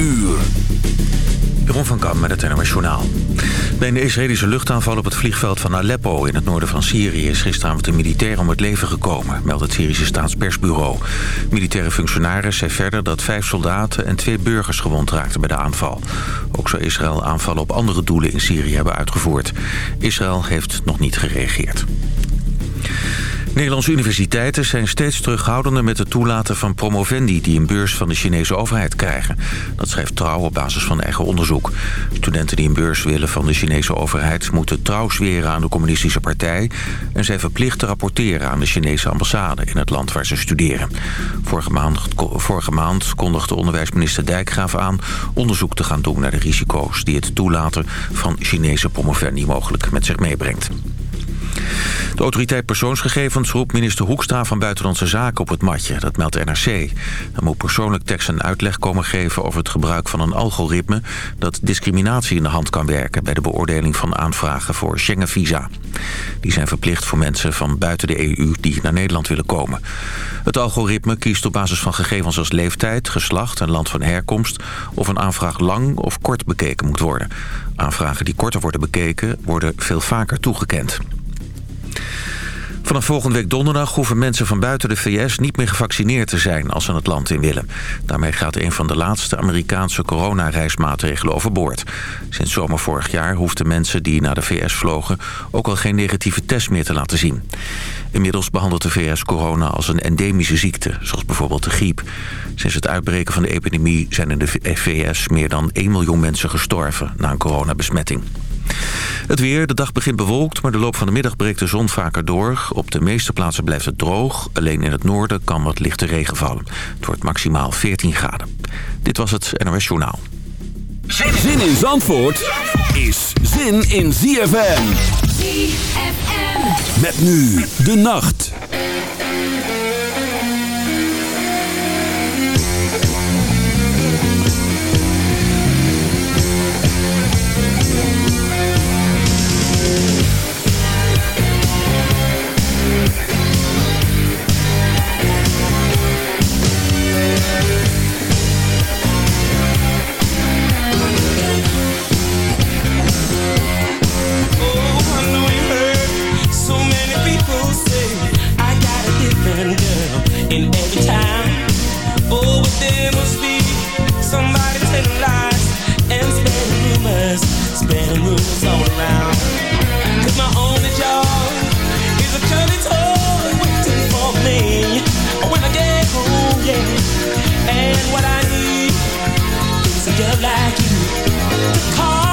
uur. Van Kam met het NOS Journaal. Bij een Israëlische luchtaanval op het vliegveld van Aleppo in het noorden van Syrië... is gisteravond een militair om het leven gekomen, meldt het Syrische staatspersbureau. Militaire functionaris zei verder dat vijf soldaten en twee burgers gewond raakten bij de aanval. Ook zou Israël aanvallen op andere doelen in Syrië hebben uitgevoerd. Israël heeft nog niet gereageerd. Nederlandse universiteiten zijn steeds terughoudender met het toelaten van promovendi... die een beurs van de Chinese overheid krijgen. Dat schrijft Trouw op basis van eigen onderzoek. Studenten die een beurs willen van de Chinese overheid... moeten trouw zweren aan de communistische partij... en zijn verplicht te rapporteren aan de Chinese ambassade... in het land waar ze studeren. Vorige maand, vorige maand kondigde onderwijsminister Dijkgraaf aan... onderzoek te gaan doen naar de risico's... die het toelaten van Chinese promovendi mogelijk met zich meebrengt. De autoriteit persoonsgegevens roept minister Hoekstra van Buitenlandse Zaken op het matje. Dat meldt NRC. Hij moet persoonlijk tekst en uitleg komen geven over het gebruik van een algoritme... dat discriminatie in de hand kan werken bij de beoordeling van aanvragen voor Schengen-visa. Die zijn verplicht voor mensen van buiten de EU die naar Nederland willen komen. Het algoritme kiest op basis van gegevens als leeftijd, geslacht en land van herkomst... of een aanvraag lang of kort bekeken moet worden. Aanvragen die korter worden bekeken worden veel vaker toegekend. Vanaf volgende week donderdag hoeven mensen van buiten de VS niet meer gevaccineerd te zijn als ze het land in willen. Daarmee gaat een van de laatste Amerikaanse coronareismaatregelen overboord. Sinds zomer vorig jaar hoefden mensen die naar de VS vlogen ook al geen negatieve test meer te laten zien. Inmiddels behandelt de VS corona als een endemische ziekte, zoals bijvoorbeeld de griep. Sinds het uitbreken van de epidemie zijn in de VS meer dan 1 miljoen mensen gestorven na een coronabesmetting. Het weer, de dag begint bewolkt, maar de loop van de middag breekt de zon vaker door. Op de meeste plaatsen blijft het droog. Alleen in het noorden kan wat lichte regen vallen. Het wordt maximaal 14 graden. Dit was het NOS Journaal. Zin in Zandvoort is zin in ZFM. ZFM. Met nu de nacht. and spreading rumors, spreading rumors all around. Cause my only job is a curly toy waiting for me when I get home, yeah. And what I need is a girl like you.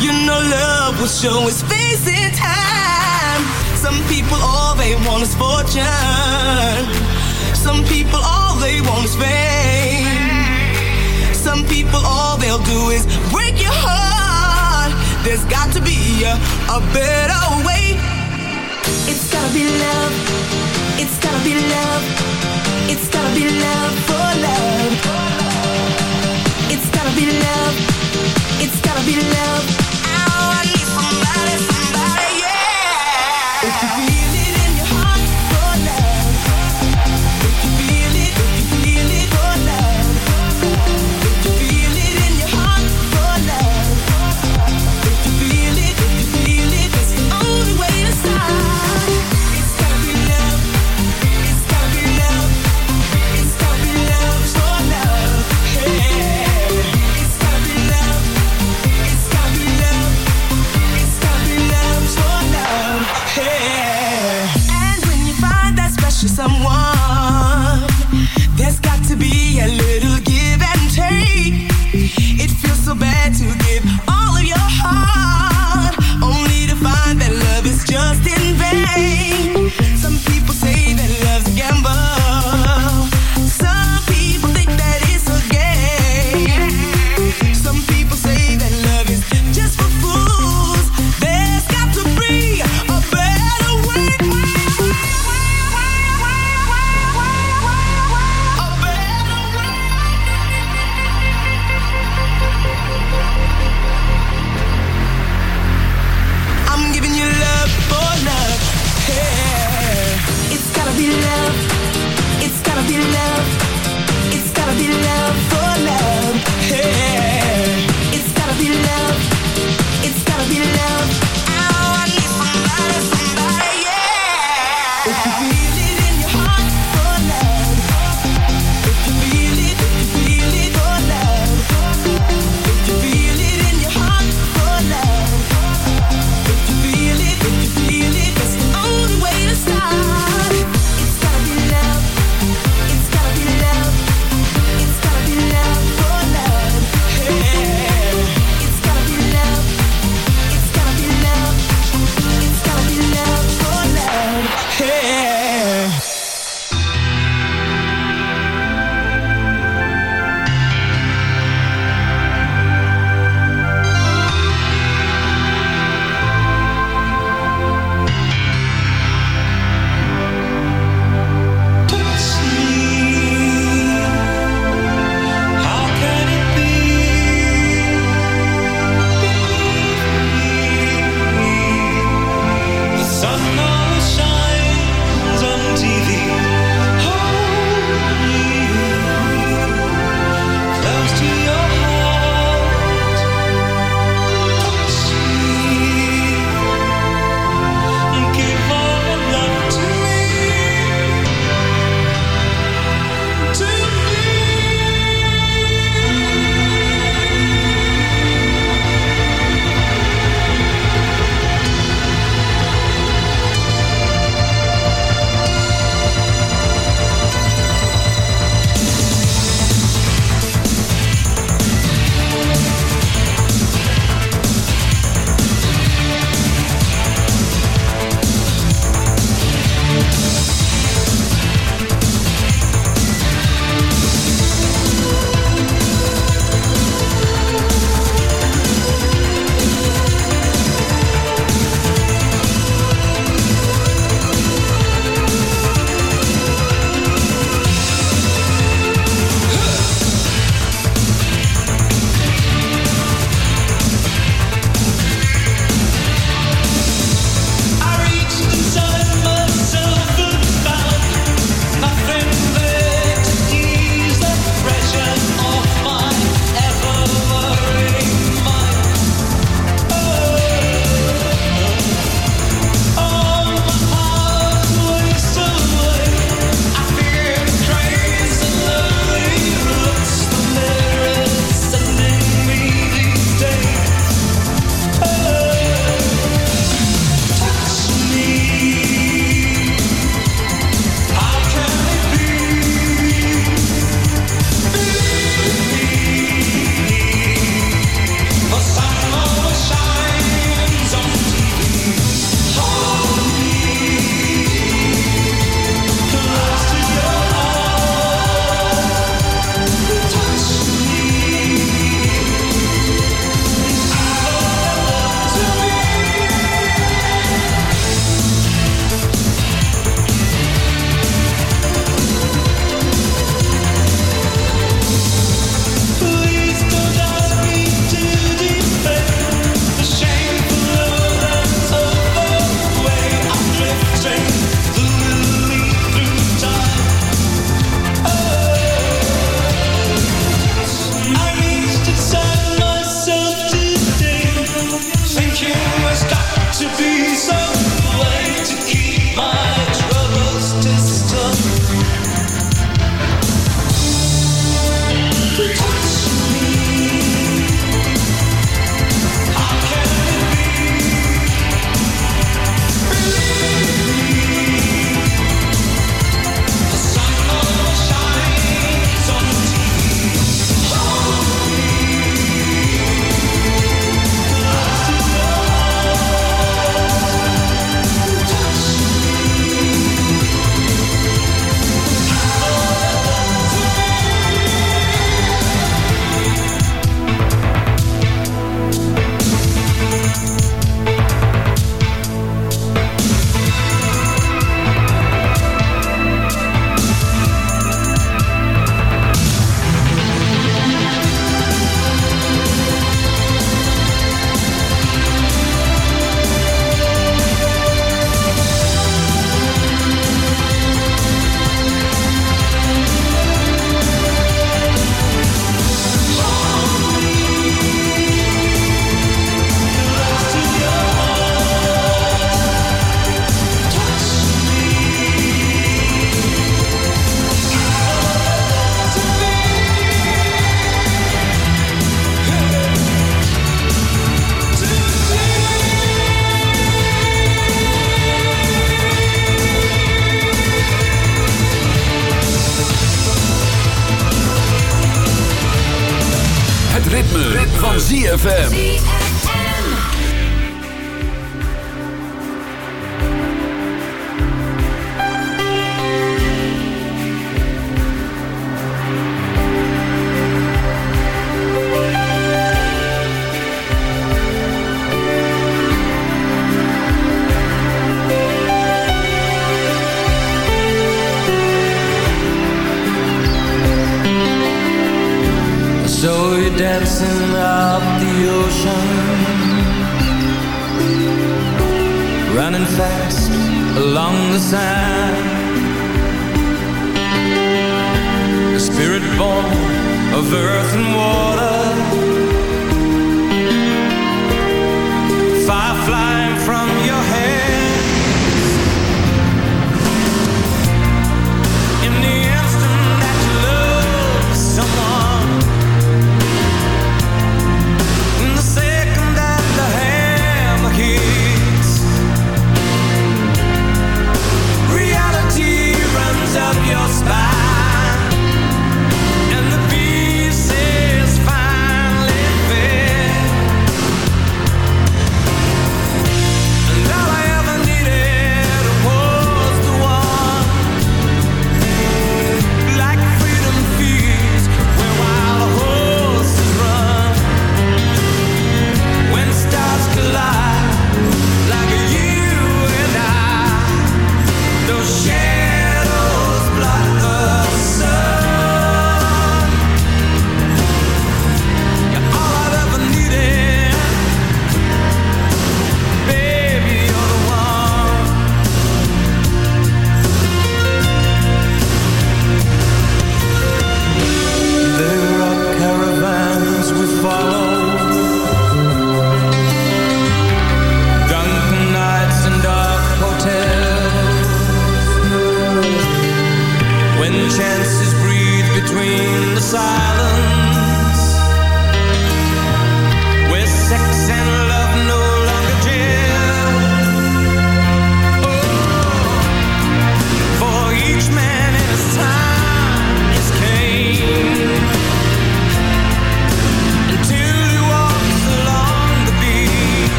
You know love will show its face in time. Some people all they want is fortune. Some people all they want is fame. Some people all they'll do is break your heart. There's got to be a, a better way. It's gotta be love. It's gotta be love. It's gotta be love for love. It's gotta be love. If you feel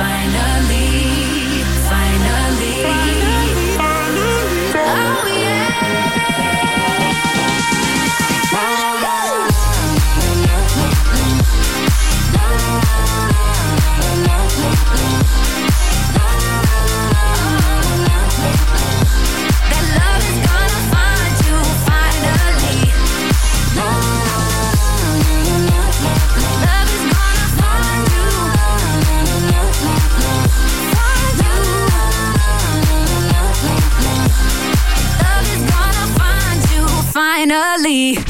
finally. finally.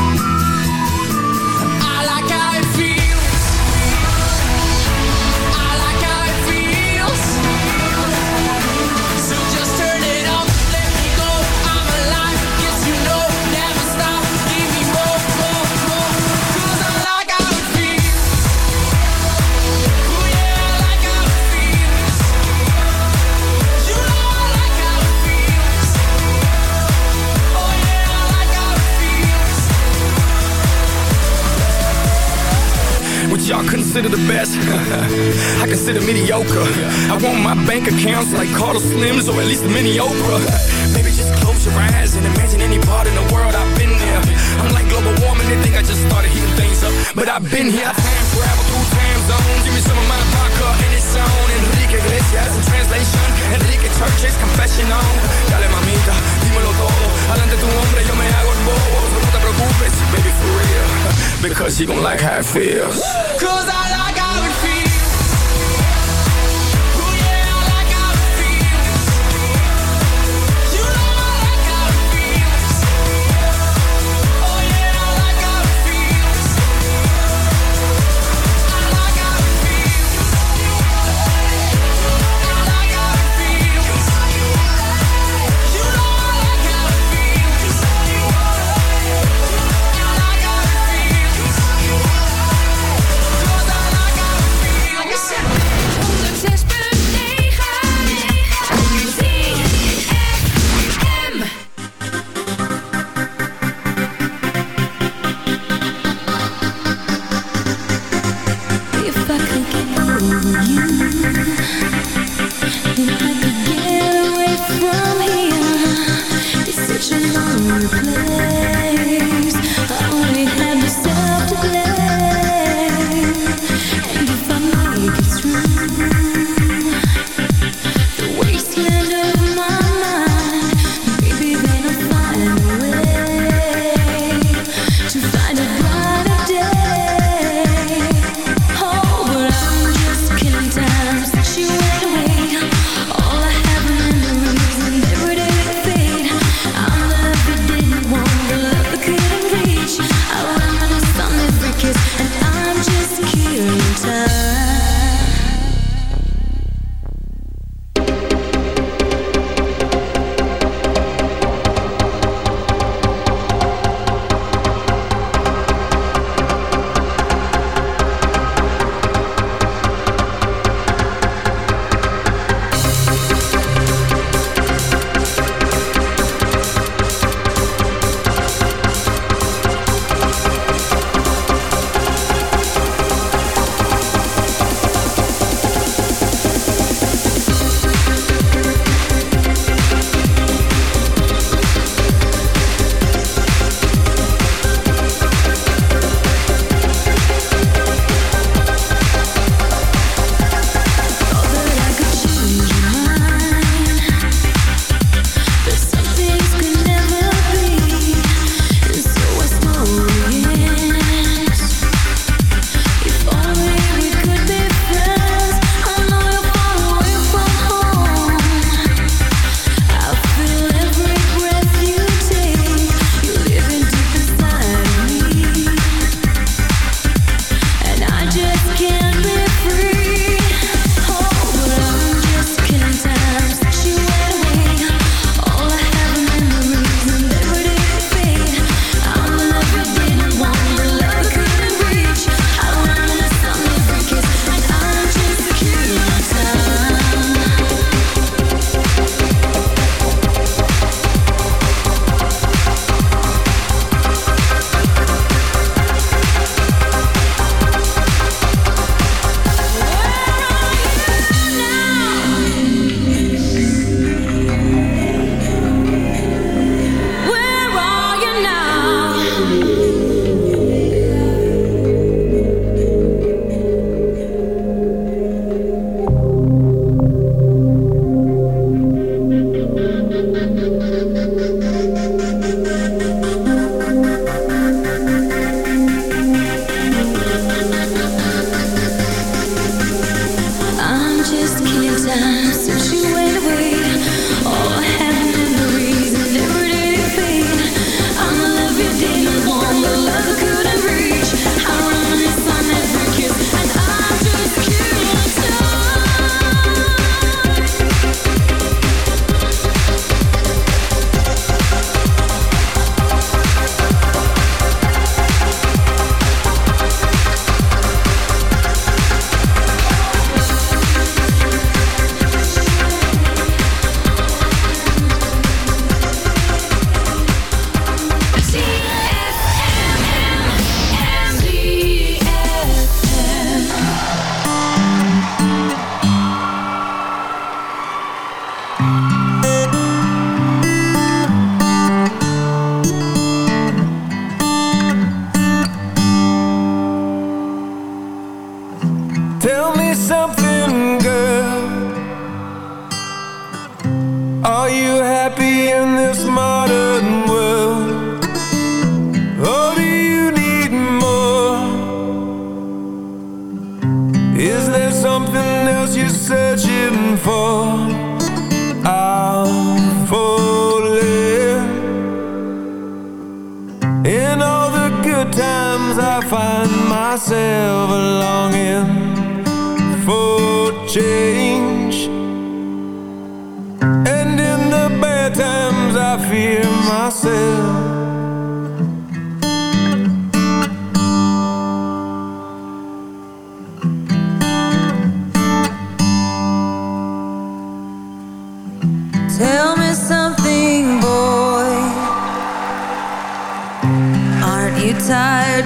consider the best? I consider mediocre. I want my bank accounts like Carlos Slims or at least a mini Oprah. Maybe just close your eyes and imagine any part in the world I've been there. I'm like global warming, they think I just started heating things up. But I've been here, time travel through time zones. Give me some of my vodka and it's on. Enrique Iglesias in translation. Enrique Church's confession on. Dale mamita, dímelo todo. Adelante tu hombre, yo me hago el bobo. Te preocupes, baby, for real. Because you gon' like how it feels. Cause I like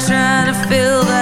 trying to fill that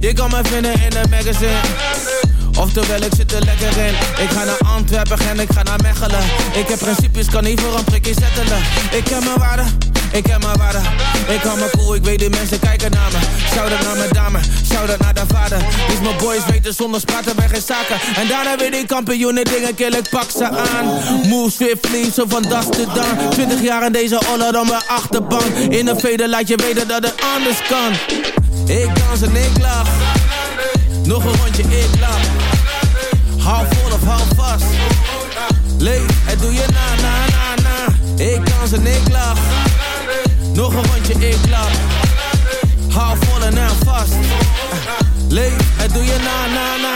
Je kan me vinden in een magazine. Oftewel, ik zit er lekker in. Ik ga naar Antwerpen en ik ga naar Mechelen. Ik heb principes, kan niet voor een prikje zetten. Ik heb mijn waarde ik heb mijn waarde. Ik hou me cool, ik weet die mensen kijken naar me. Shout-out naar mijn dame, shout-out naar de vader. Dus mijn boys weten zonder spraten bij geen zaken. En daarna weer die kampioenen dingen kill, ik pak ze aan. Move swiftly, zo van das te dan. 20 jaar in deze oller dan mijn achterbank. In een veder laat je weten dat het anders kan. Ik dans en ik lach. Nog een rondje, ik lach. Hou vol of hou vast. Leef, het doe je na, na, na, na. Ik dans en ik lach. Nog een rondje, ik klap. Hou vol en aan vast. Leef, het doe je na, na, na,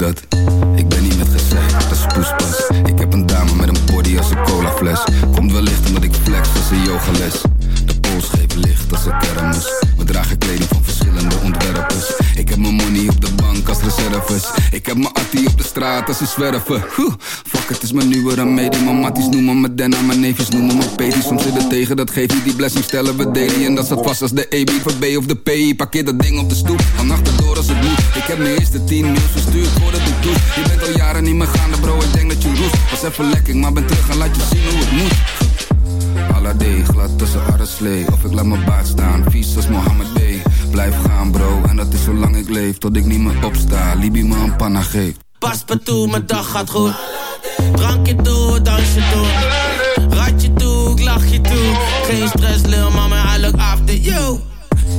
dat? Ik ben niet met gezeik, dat is poespas. Ik heb een dame met een body als een colafles. Komt wellicht omdat ik flex als een yogales. Kleding van verschillende ontwerpers. Ik heb mijn money op de bank als reserves. Ik heb mijn attie op de straat als ze zwerven. Fuck, het is mijn nieuwe remedie. Mijn matties noemen me Denna, mijn neefjes noemen me Pedi. Soms zit het tegen, dat geeft die blessing, stellen we daily. En dat staat vast als de EB voor B of de PI. Parkeer dat ding op de stoep, van achterdoor als het moet. Ik heb mijn eerste tien mails verstuurd voordat ik doe. Je bent al jaren niet meer gaande, bro, ik denk dat je roest. Was even lekker, maar ben terug en laat je zien hoe het moet. Alade, glad tussen arreslee Of ik laat mijn baard staan, vies als Mohammed Blijf gaan bro, en dat is zolang ik leef Tot ik niet meer opsta, Libi me een panna Pas me toe, mijn dag gaat goed. Drankje toe, dansje toe. Ratje toe, ik lach je toe. Geen stress, lil mama, I look after you.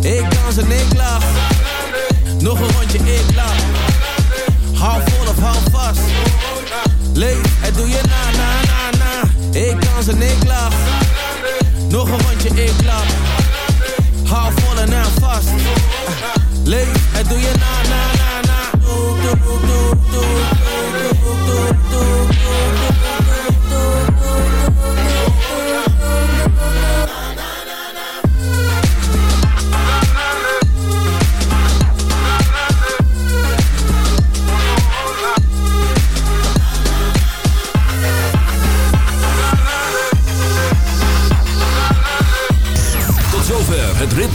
Ik dans en ik lach. Nog een rondje, ik lach. Hou vol of hou vast. Leef, het doe je na, na, na, na. Ik dans en ik lach. Nog een rondje, ik lach. Hou vol en hou vast. Leef, het doe je na, na, na, na. Doe, doe, doe, doe, doe, doe, doe, doe.